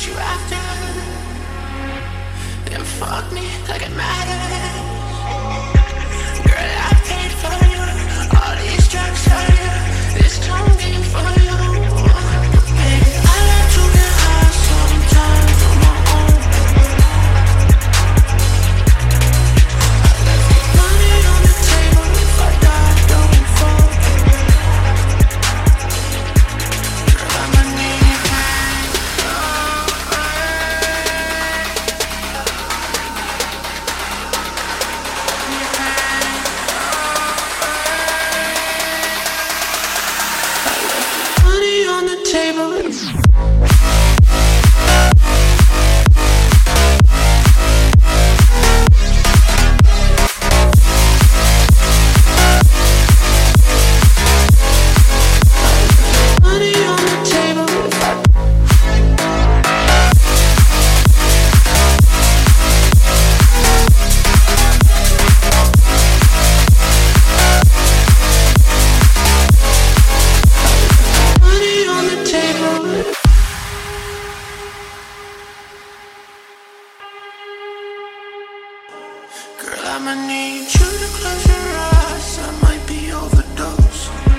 what you after. Then fuck me like it matters. Música I'ma need you to close your eyes. I might be overdosed.